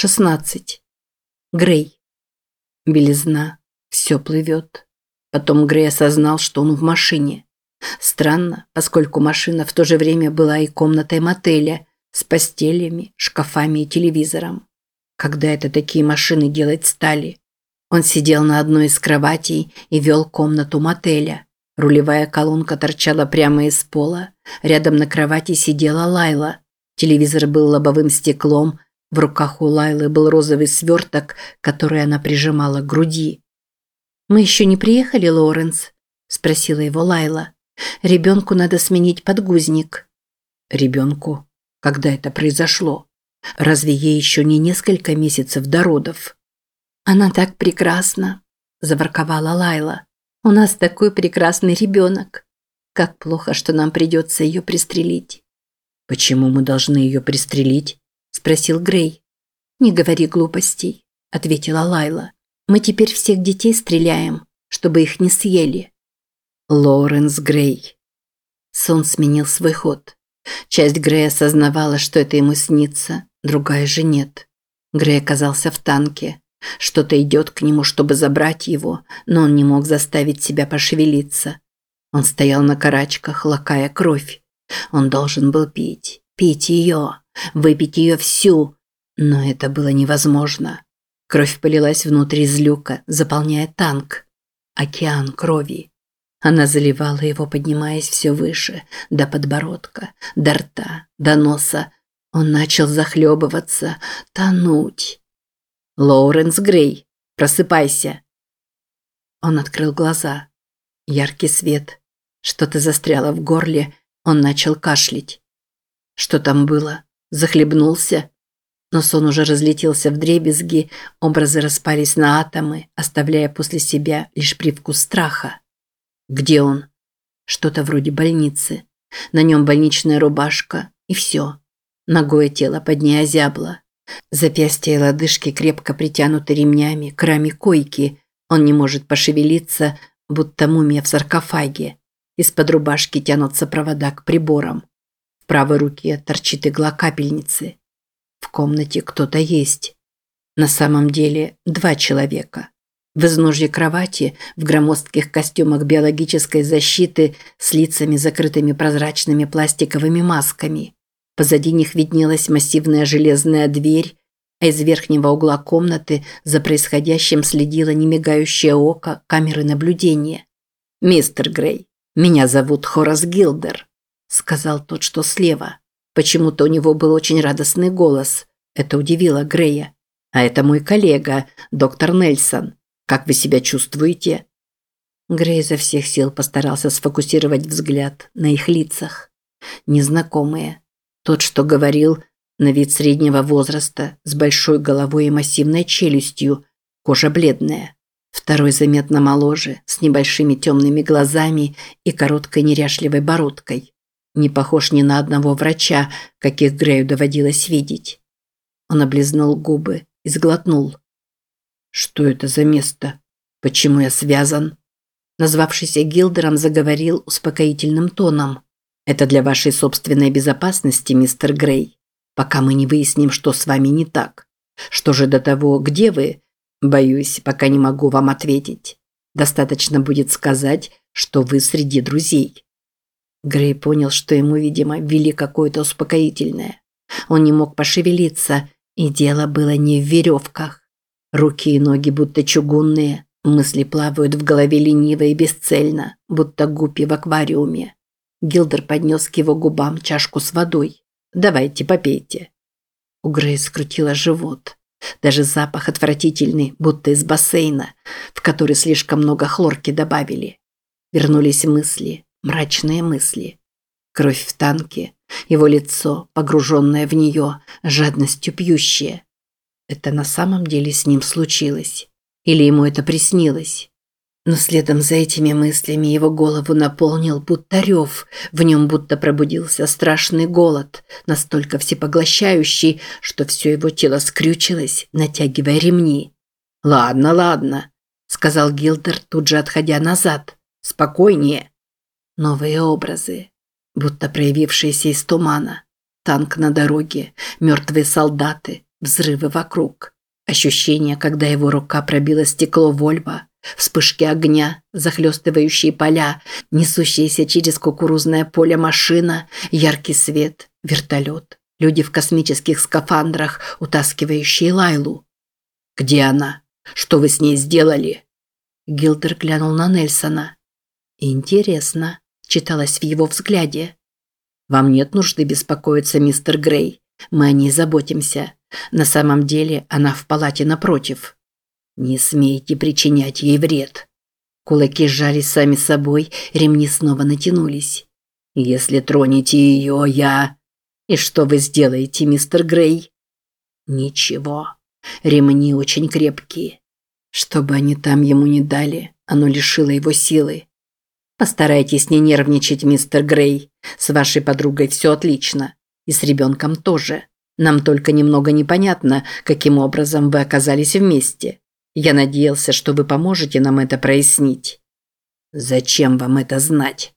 16. Грей. Белизна. Все плывет. Потом Грей осознал, что он в машине. Странно, поскольку машина в то же время была и комнатой мотеля с постелями, шкафами и телевизором. Когда это такие машины делать стали? Он сидел на одной из кроватей и вел комнату мотеля. Рулевая колонка торчала прямо из пола. Рядом на кровати сидела Лайла. Телевизор был лобовым стеклом, в руках у Лайлы был розовый сверток, который она прижимала к груди. «Мы еще не приехали, Лоуренс?» – спросила его Лайла. «Ребенку надо сменить подгузник». «Ребенку? Когда это произошло? Разве ей еще не несколько месяцев до родов?» «Она так прекрасна», – заворковала Лайла. «У нас такой прекрасный ребенок. Как плохо, что нам придется ее пристрелить». «Почему мы должны ее пристрелить?» Спросил Грей. «Не говори глупостей», – ответила Лайла. «Мы теперь всех детей стреляем, чтобы их не съели». Лоуренс Грей. Сон сменил свой ход. Часть Грея осознавала, что это ему снится, другая же нет. Грей оказался в танке. Что-то идет к нему, чтобы забрать его, но он не мог заставить себя пошевелиться. Он стоял на карачках, лакая кровь. Он должен был пить, пить ее выпить ее всю, но это было невозможно. Кровь полилась внутрь из люка, заполняя танк. Океан крови. Она заливала его, поднимаясь все выше, до подбородка, до рта, до носа. Он начал захлебываться, тонуть. «Лоуренс Грей, просыпайся!» Он открыл глаза. Яркий свет. Что-то застряло в горле, он начал кашлять. Что там было? Захлебнулся. Но сон уже разлетелся в дребезги, образы распались на атомы, оставляя после себя лишь привкус страха. Где он? Что-то вроде больницы. На нем больничная рубашка и все. Ногое тело под ней озябло. Запястья и лодыжки крепко притянуты ремнями к раме койки. Он не может пошевелиться, будто мумия в саркофаге. Из-под рубашки тянутся провода к приборам правой руке торчит игла капельницы. В комнате кто-то есть. На самом деле два человека. В изножье кровати, в громоздких костюмах биологической защиты с лицами, закрытыми прозрачными пластиковыми масками. Позади них виднелась массивная железная дверь, а из верхнего угла комнаты за происходящим следило немигающее око камеры наблюдения. «Мистер Грей, меня зовут Хорас Гилдер сказал тот, что слева. Почему-то у него был очень радостный голос. Это удивило Грея. А это мой коллега, доктор Нельсон. Как вы себя чувствуете? Грей изо всех сил постарался сфокусировать взгляд на их лицах. Незнакомые. Тот, что говорил, на вид среднего возраста, с большой головой и массивной челюстью, кожа бледная. Второй заметно моложе, с небольшими темными глазами и короткой неряшливой бородкой. Не похож ни на одного врача, каких Грею доводилось видеть. Он облизнул губы и сглотнул. «Что это за место? Почему я связан?» Назвавшийся Гилдером заговорил успокоительным тоном. «Это для вашей собственной безопасности, мистер Грей, пока мы не выясним, что с вами не так. Что же до того, где вы? Боюсь, пока не могу вам ответить. Достаточно будет сказать, что вы среди друзей. Грей понял, что ему, видимо, ввели какое-то успокоительное. Он не мог пошевелиться, и дело было не в веревках. Руки и ноги будто чугунные, мысли плавают в голове лениво и бесцельно, будто гуппи в аквариуме. Гилдер поднес к его губам чашку с водой. «Давайте, попейте». У Грей скрутило живот. Даже запах отвратительный, будто из бассейна, в который слишком много хлорки добавили. Вернулись мысли мрачные мысли. Кровь в танке, его лицо, погруженное в нее, жадностью пьющее. Это на самом деле с ним случилось? Или ему это приснилось? Но следом за этими мыслями его голову наполнил будто рев, в нем будто пробудился страшный голод, настолько всепоглощающий, что все его тело скрючилось, натягивая ремни. «Ладно, ладно», – сказал Гилдер, тут же отходя назад. «Спокойнее. Новые образы, будто проявившиеся из тумана. Танк на дороге, мертвые солдаты, взрывы вокруг. Ощущение, когда его рука пробила стекло Вольва, вспышки огня, захлестывающие поля, несущиеся через кукурузное поле машина, яркий свет, вертолет, люди в космических скафандрах, утаскивающие Лайлу. «Где она? Что вы с ней сделали?» Гилдер глянул на Нельсона. «Интересно», – читалось в его взгляде. «Вам нет нужды беспокоиться, мистер Грей. Мы о ней заботимся. На самом деле она в палате напротив. Не смейте причинять ей вред». Кулаки сжались сами собой, ремни снова натянулись. «Если тронете ее, я...» «И что вы сделаете, мистер Грей?» «Ничего. Ремни очень крепкие. Что бы они там ему не дали, оно лишило его силы. Постарайтесь не нервничать, мистер Грей. С вашей подругой все отлично. И с ребенком тоже. Нам только немного непонятно, каким образом вы оказались вместе. Я надеялся, что вы поможете нам это прояснить. Зачем вам это знать?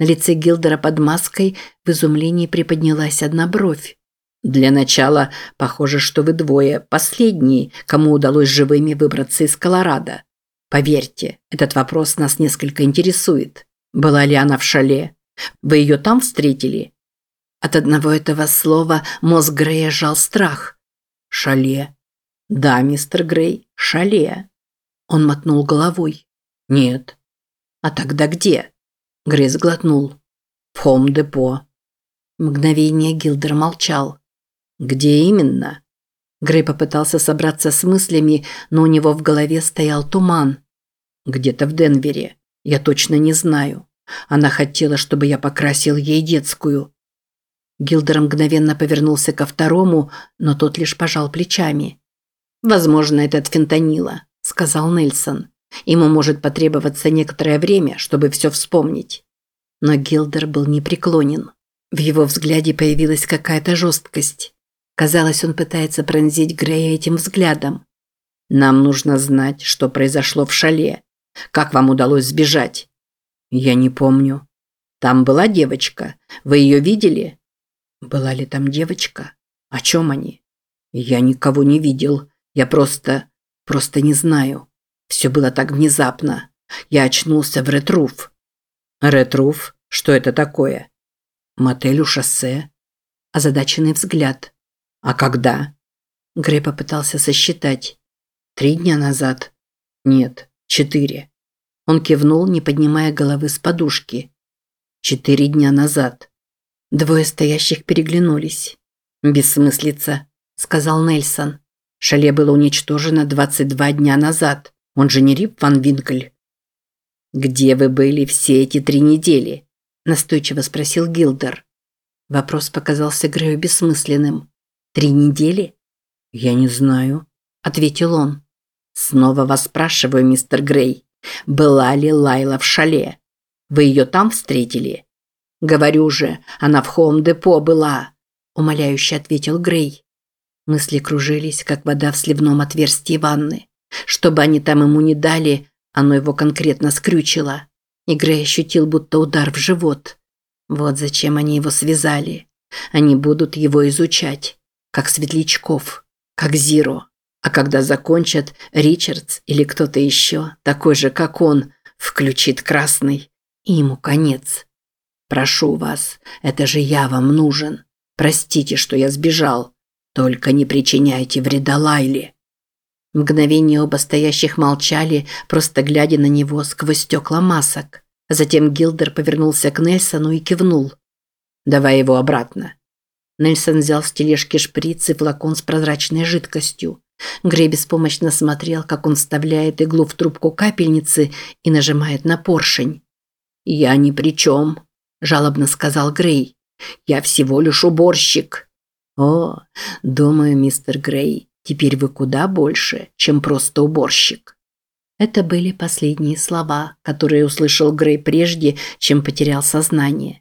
На лице Гилдера под маской в изумлении приподнялась одна бровь. Для начала, похоже, что вы двое последние, кому удалось живыми выбраться из Колорадо. Поверьте, этот вопрос нас несколько интересует. Была ли она в шале? Вы ее там встретили? От одного этого слова мозг Грея жал страх. Шале. Да, мистер Грей, шале. Он мотнул головой. Нет. А тогда где? Грей сглотнул. В Хом-депо. Мгновение Гилдер молчал. «Где именно?» Грей попытался собраться с мыслями, но у него в голове стоял туман. «Где-то в Денвере. Я точно не знаю. Она хотела, чтобы я покрасил ей детскую». Гилдер мгновенно повернулся ко второму, но тот лишь пожал плечами. «Возможно, это от фентанила», – сказал Нельсон. «Ему может потребоваться некоторое время, чтобы все вспомнить». Но Гилдер был непреклонен. В его взгляде появилась какая-то жесткость. Казалось, он пытается пронзить Грея этим взглядом. «Нам нужно знать, что произошло в шале. Как вам удалось сбежать?» «Я не помню». «Там была девочка. Вы ее видели?» «Была ли там девочка? О чем они?» «Я никого не видел. Я просто... просто не знаю. Все было так внезапно. Я очнулся в Ретруф». «Ретруф? Что это такое?» «Мотель у шоссе». Озадаченный взгляд. «А когда?» Грей попытался сосчитать. «Три дня назад?» «Нет, четыре». Он кивнул, не поднимая головы с подушки. «Четыре дня назад». Двое стоящих переглянулись. «Бессмыслица», – сказал Нельсон. «Шале было уничтожено 22 дня назад. Он же не Рип Ван Винкль». «Где вы были все эти три недели?» – настойчиво спросил Гилдер. Вопрос показался Грею бессмысленным. Три недели? Я не знаю, ответил он. Снова вас спрашиваю, мистер Грей, была ли Лайла в шале? Вы ее там встретили? Говорю же, она в Хоум-депо была, умоляюще ответил Грей. Мысли кружились, как вода в сливном отверстии ванны. Что бы они там ему не дали, оно его конкретно скрючило. И Грей ощутил будто удар в живот. Вот зачем они его связали. Они будут его изучать как Светлячков, как Зиро. А когда закончат, Ричардс или кто-то еще, такой же, как он, включит красный, и ему конец. Прошу вас, это же я вам нужен. Простите, что я сбежал. Только не причиняйте вреда Лайле. Мгновение оба стоящих молчали, просто глядя на него сквозь стекла масок. Затем Гилдер повернулся к Нельсону и кивнул. «Давай его обратно. Нельсон взял с тележки шприц и флакон с прозрачной жидкостью. Грей беспомощно смотрел, как он вставляет иглу в трубку капельницы и нажимает на поршень. «Я ни при чем», – жалобно сказал Грей. «Я всего лишь уборщик». «О, думаю, мистер Грей, теперь вы куда больше, чем просто уборщик». Это были последние слова, которые услышал Грей прежде, чем потерял сознание.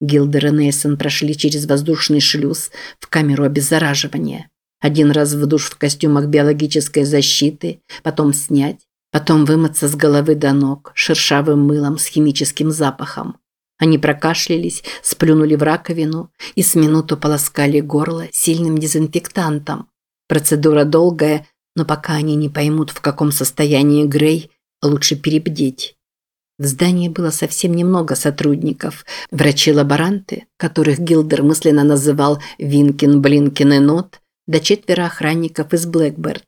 Гилдер и Нейсон прошли через воздушный шлюз в камеру обеззараживания. Один раз в душ в костюмах биологической защиты, потом снять, потом вымыться с головы до ног шершавым мылом с химическим запахом. Они прокашлялись, сплюнули в раковину и с минуту полоскали горло сильным дезинфектантом. Процедура долгая, но пока они не поймут, в каком состоянии Грей, лучше перебдеть. В здании было совсем немного сотрудников. Врачи-лаборанты, которых Гилдер мысленно называл Винкин, Блинкин и Нот, до четверо охранников из Блэкберт.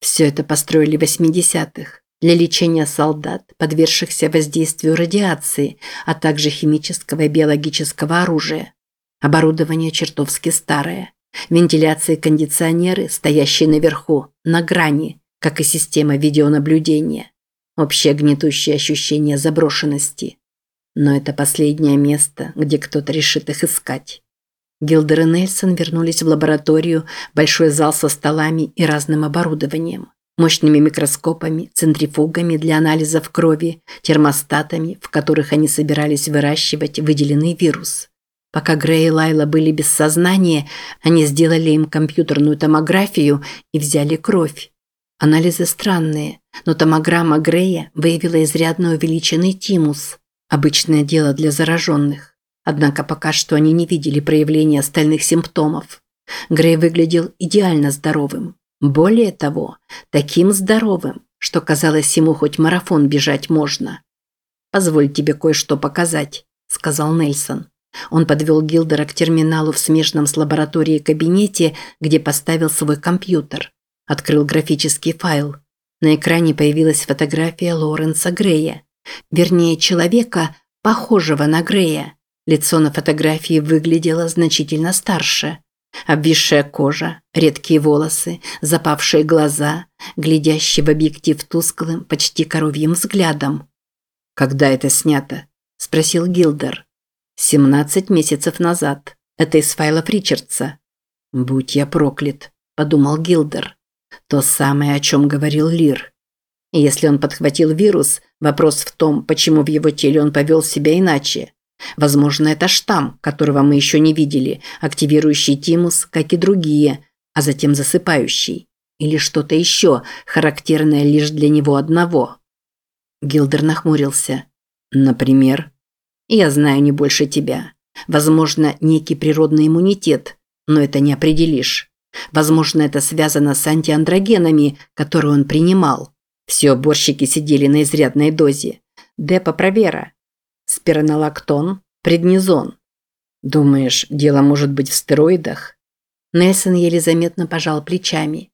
Все это построили в 80-х для лечения солдат, подвергшихся воздействию радиации, а также химического и биологического оружия. Оборудование чертовски старое. Вентиляция и кондиционеры, стоящие наверху, на грани, как и система видеонаблюдения. Общее гнетущее ощущение заброшенности. Но это последнее место, где кто-то решит их искать. Гилдер и Нельсон вернулись в лабораторию, большой зал со столами и разным оборудованием. Мощными микроскопами, центрифугами для анализов крови, термостатами, в которых они собирались выращивать выделенный вирус. Пока Грей и Лайла были без сознания, они сделали им компьютерную томографию и взяли кровь. Анализы странные, но томограмма Грея выявила изрядно увеличенный тимус. Обычное дело для зараженных. Однако пока что они не видели проявления остальных симптомов. Грей выглядел идеально здоровым. Более того, таким здоровым, что казалось ему хоть марафон бежать можно. «Позволь тебе кое-что показать», – сказал Нельсон. Он подвел Гилдера к терминалу в смежном с лабораторией кабинете, где поставил свой компьютер. Открыл графический файл. На экране появилась фотография Лоренса Грея. Вернее, человека, похожего на Грея. Лицо на фотографии выглядело значительно старше. Обвисшая кожа, редкие волосы, запавшие глаза, глядящий в объектив тусклым, почти коровьим взглядом. «Когда это снято?» – спросил Гилдер. «Семнадцать месяцев назад. Это из файлов Ричардса». «Будь я проклят», – подумал Гилдер. То самое, о чем говорил Лир. если он подхватил вирус, вопрос в том, почему в его теле он повел себя иначе. Возможно, это штамм, которого мы еще не видели, активирующий тимус, как и другие, а затем засыпающий. Или что-то еще, характерное лишь для него одного. Гилдер нахмурился. Например? Я знаю не больше тебя. Возможно, некий природный иммунитет, но это не определишь. Возможно, это связано с антиандрогенами, которые он принимал. Все уборщики сидели на изрядной дозе. Депа провера. Спиронолактон, преднизон. Думаешь, дело может быть в стероидах? Нельсон еле заметно пожал плечами.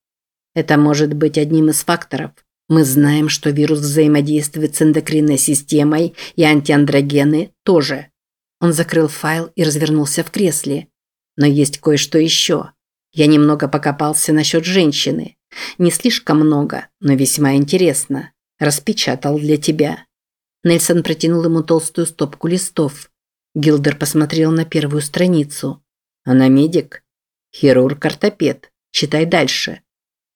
Это может быть одним из факторов. Мы знаем, что вирус взаимодействует с эндокринной системой, и антиандрогены тоже. Он закрыл файл и развернулся в кресле. Но есть кое-что еще. Я немного покопался насчет женщины. Не слишком много, но весьма интересно. Распечатал для тебя. Нельсон протянул ему толстую стопку листов. Гилдер посмотрел на первую страницу. Она медик? Хирург-ортопед. Читай дальше.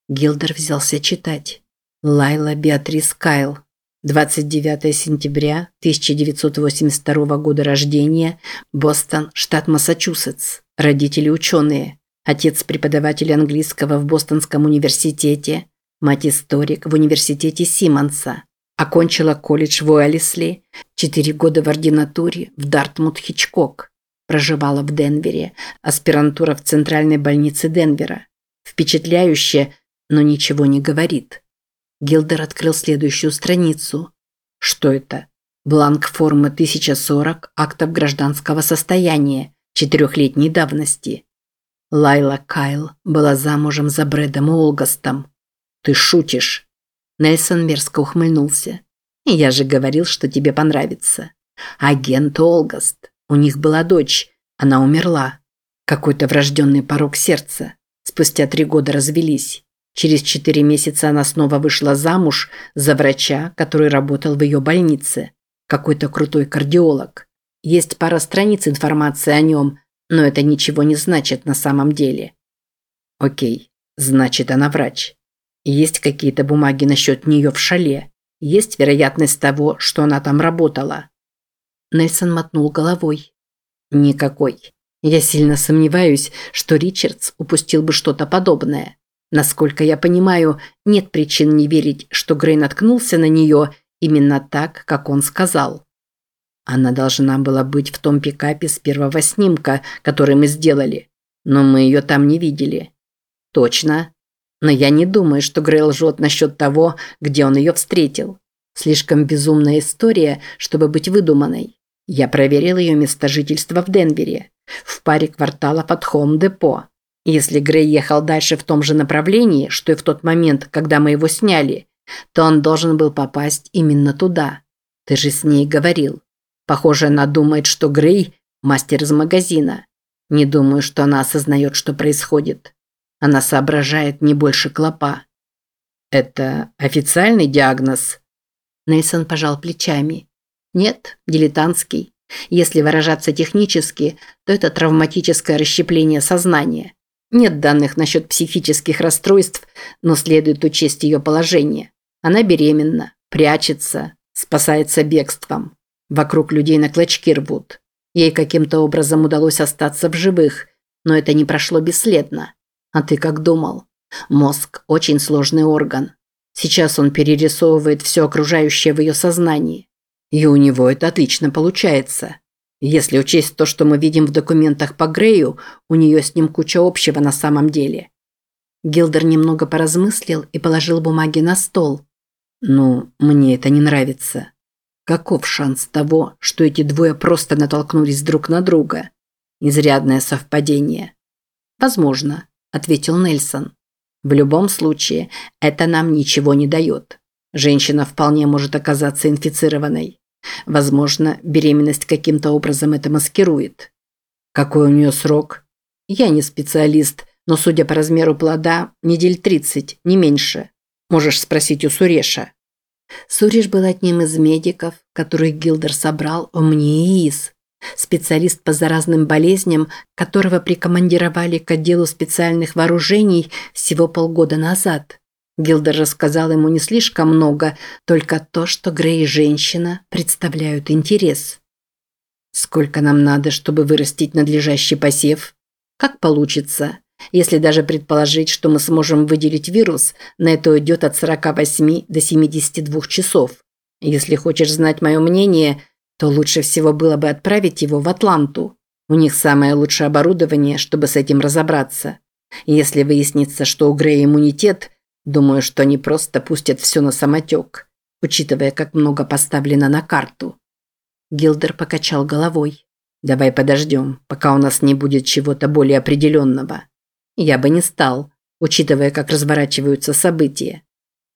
Гилдер взялся читать. Лайла Беатрис Кайл. 29 сентября 1982 года рождения, Бостон, штат Массачусетс. Родители ученые. Отец преподаватель английского в Бостонском университете, мать историк в университете Симмонса. Окончила колледж в Уэллисли, четыре года в ординатуре в Дартмут-Хичкок. Проживала в Денвере, аспирантура в центральной больнице Денвера. Впечатляюще, но ничего не говорит. Гилдер открыл следующую страницу. Что это? Бланк формы 1040 актов гражданского состояния четырехлетней давности. Лайла Кайл была замужем за Брэдом Олгастом. Ты шутишь? Нельсон мерзко ухмыльнулся. Я же говорил, что тебе понравится. Агент Олгаст. У них была дочь. Она умерла. Какой-то врожденный порог сердца. Спустя три года развелись. Через четыре месяца она снова вышла замуж за врача, который работал в ее больнице. Какой-то крутой кардиолог. Есть пара страниц информации о нем, но это ничего не значит на самом деле. Окей, значит она врач. Есть какие-то бумаги насчет нее в шале. Есть вероятность того, что она там работала. Нельсон мотнул головой. Никакой. Я сильно сомневаюсь, что Ричардс упустил бы что-то подобное. Насколько я понимаю, нет причин не верить, что Грей наткнулся на нее именно так, как он сказал. Она должна была быть в том пикапе с первого снимка, который мы сделали. Но мы ее там не видели. Точно. Но я не думаю, что Грей лжет насчет того, где он ее встретил. Слишком безумная история, чтобы быть выдуманной. Я проверил ее место жительства в Денвере, в паре кварталов от Хоум-депо. Если Грей ехал дальше в том же направлении, что и в тот момент, когда мы его сняли, то он должен был попасть именно туда. Ты же с ней говорил. Похоже, она думает, что Грей – мастер из магазина. Не думаю, что она осознает, что происходит. Она соображает не больше клопа. Это официальный диагноз? Нейсон пожал плечами. Нет, дилетантский. Если выражаться технически, то это травматическое расщепление сознания. Нет данных насчет психических расстройств, но следует учесть ее положение. Она беременна, прячется, спасается бегством. Вокруг людей на клочки рвут. Ей каким-то образом удалось остаться в живых, но это не прошло бесследно. А ты как думал? Мозг – очень сложный орган. Сейчас он перерисовывает все окружающее в ее сознании. И у него это отлично получается. Если учесть то, что мы видим в документах по Грею, у нее с ним куча общего на самом деле. Гилдер немного поразмыслил и положил бумаги на стол. Ну, мне это не нравится. Каков шанс того, что эти двое просто натолкнулись друг на друга? Изрядное совпадение. Возможно, ответил Нельсон. В любом случае, это нам ничего не дает. Женщина вполне может оказаться инфицированной. Возможно, беременность каким-то образом это маскирует. Какой у нее срок? Я не специалист, но судя по размеру плода, недель 30, не меньше. Можешь спросить у Суреша. Суреш был одним из медиков, которых Гилдер собрал в МНИИС. Специалист по заразным болезням, которого прикомандировали к отделу специальных вооружений всего полгода назад. Гилдер рассказал ему не слишком много, только то, что Грей и женщина представляют интерес. Сколько нам надо, чтобы вырастить надлежащий посев? Как получится? Если даже предположить, что мы сможем выделить вирус, на это уйдет от 48 до 72 часов. Если хочешь знать мое мнение, то лучше всего было бы отправить его в Атланту. У них самое лучшее оборудование, чтобы с этим разобраться. Если выяснится, что у Грея иммунитет – Думаю, что они просто пустят все на самотек, учитывая, как много поставлено на карту. Гилдер покачал головой. Давай подождем, пока у нас не будет чего-то более определенного. Я бы не стал, учитывая, как разворачиваются события.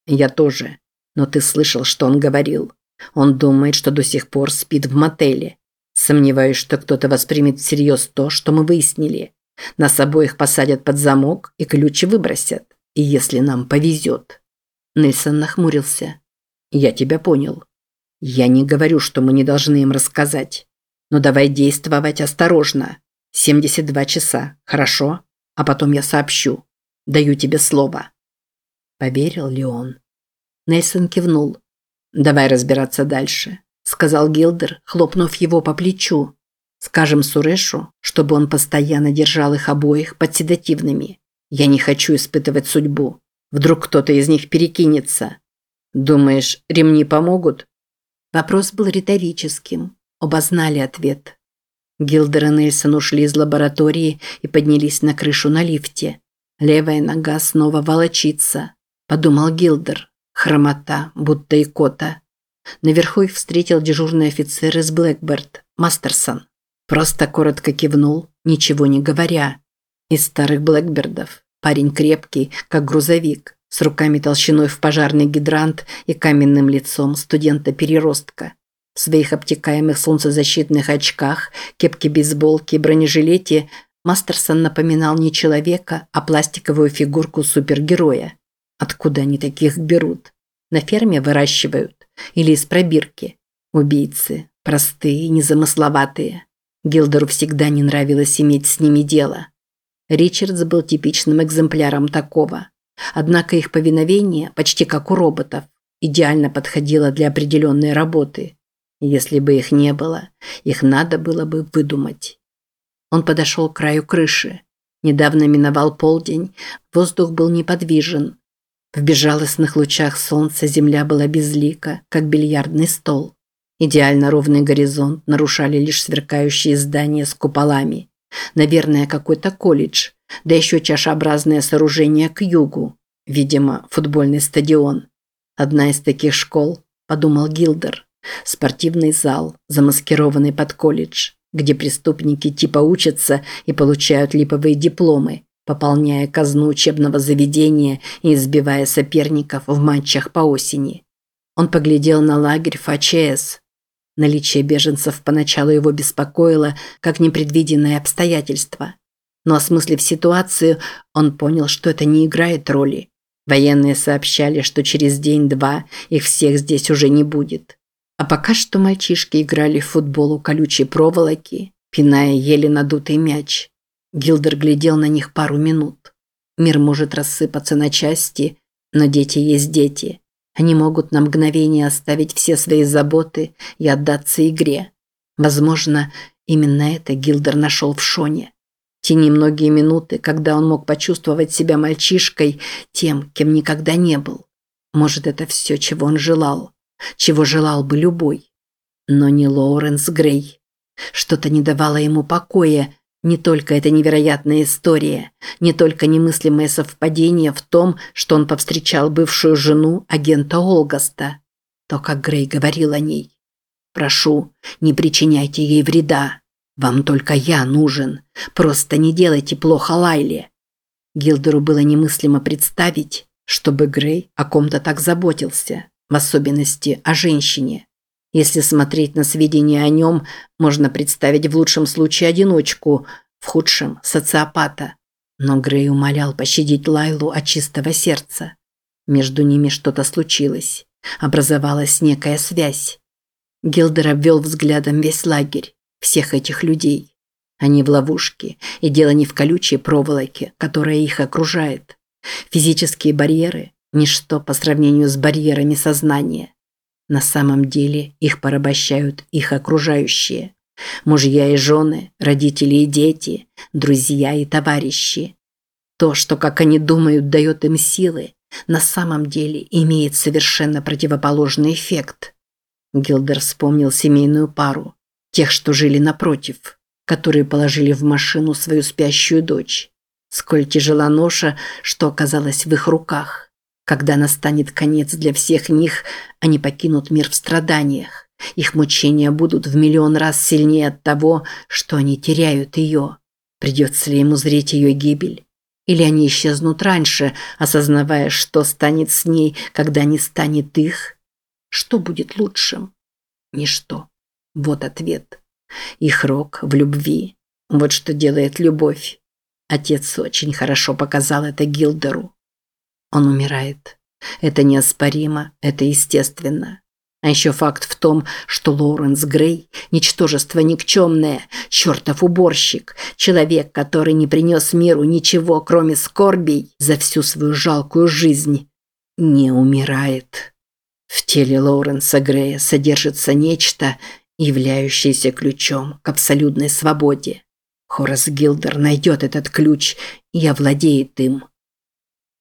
Я тоже. Но ты слышал, что он говорил. Он думает, что до сих пор спит в мотеле. Сомневаюсь, что кто-то воспримет всерьез то, что мы выяснили. Нас обоих посадят под замок и ключи выбросят если нам повезет. Нельсон нахмурился. Я тебя понял. Я не говорю, что мы не должны им рассказать. Но давай действовать осторожно. 72 часа, хорошо? А потом я сообщу. Даю тебе слово. Поверил ли он? Нельсон кивнул. Давай разбираться дальше, сказал Гилдер, хлопнув его по плечу. Скажем Сурешу, чтобы он постоянно держал их обоих под седативными. Я не хочу испытывать судьбу. Вдруг кто-то из них перекинется. Думаешь, ремни помогут? Вопрос был риторическим. Оба знали ответ. Гилдер и Нельсон ушли из лаборатории и поднялись на крышу на лифте. Левая нога снова волочится, подумал Гилдер. Хромота, будто икота. Наверху их встретил дежурный офицер из Блэкберт, Мастерсон. Просто коротко кивнул, ничего не говоря. Из старых Блэкбердов. Парень крепкий, как грузовик, с руками толщиной в пожарный гидрант и каменным лицом студента-переростка. В своих обтекаемых солнцезащитных очках, кепке бейсболки и бронежилете Мастерсон напоминал не человека, а пластиковую фигурку супергероя. Откуда они таких берут? На ферме выращивают? Или из пробирки? Убийцы. Простые, незамысловатые. Гилдеру всегда не нравилось иметь с ними дело. Ричардс был типичным экземпляром такого. Однако их повиновение, почти как у роботов, идеально подходило для определенной работы. Если бы их не было, их надо было бы выдумать. Он подошел к краю крыши. Недавно миновал полдень, воздух был неподвижен. В безжалостных лучах солнца земля была безлика, как бильярдный стол. Идеально ровный горизонт нарушали лишь сверкающие здания с куполами – Наверное, какой-то колледж, да еще чашеобразное сооружение к югу. Видимо, футбольный стадион. Одна из таких школ, подумал Гилдер. Спортивный зал, замаскированный под колледж, где преступники типа учатся и получают липовые дипломы, пополняя казну учебного заведения и избивая соперников в матчах по осени. Он поглядел на лагерь ФАЧС. Наличие беженцев поначалу его беспокоило, как непредвиденное обстоятельство. Но осмыслив ситуацию, он понял, что это не играет роли. Военные сообщали, что через день-два их всех здесь уже не будет. А пока что мальчишки играли в футбол у колючей проволоки, пиная еле надутый мяч. Гилдер глядел на них пару минут. Мир может рассыпаться на части, но дети есть дети. Они могут на мгновение оставить все свои заботы и отдаться игре. Возможно, именно это Гилдер нашел в Шоне. Те немногие минуты, когда он мог почувствовать себя мальчишкой, тем, кем никогда не был. Может, это все, чего он желал, чего желал бы любой. Но не Лоуренс Грей. Что-то не давало ему покоя, не только эта невероятная история, не только немыслимое совпадение в том, что он повстречал бывшую жену агента Олгаста, то, как Грей говорил о ней. «Прошу, не причиняйте ей вреда. Вам только я нужен. Просто не делайте плохо Лайле». Гилдеру было немыслимо представить, чтобы Грей о ком-то так заботился, в особенности о женщине. Если смотреть на сведения о нем, можно представить в лучшем случае одиночку, в худшем – социопата. Но Грей умолял пощадить Лайлу от чистого сердца. Между ними что-то случилось. Образовалась некая связь. Гилдер обвел взглядом весь лагерь, всех этих людей. Они в ловушке, и дело не в колючей проволоке, которая их окружает. Физические барьеры – ничто по сравнению с барьерами сознания. На самом деле их порабощают их окружающие. Мужья и жены, родители и дети, друзья и товарищи. То, что, как они думают, дает им силы, на самом деле имеет совершенно противоположный эффект. Гилдер вспомнил семейную пару, тех, что жили напротив, которые положили в машину свою спящую дочь. Сколь тяжела ноша, что оказалась в их руках. Когда настанет конец для всех них, они покинут мир в страданиях. Их мучения будут в миллион раз сильнее от того, что они теряют ее. Придется ли ему зреть ее гибель? Или они исчезнут раньше, осознавая, что станет с ней, когда не станет их? Что будет лучшим? Ничто. Вот ответ. Их рок в любви. Вот что делает любовь. Отец очень хорошо показал это Гилдеру. Он умирает. Это неоспоримо, это естественно. А еще факт в том, что Лоуренс Грей – ничтожество никчемное, чертов уборщик, человек, который не принес миру ничего, кроме скорбей, за всю свою жалкую жизнь, не умирает. В теле Лоуренса Грея содержится нечто, являющееся ключом к абсолютной свободе. Хорас Гилдер найдет этот ключ и овладеет им.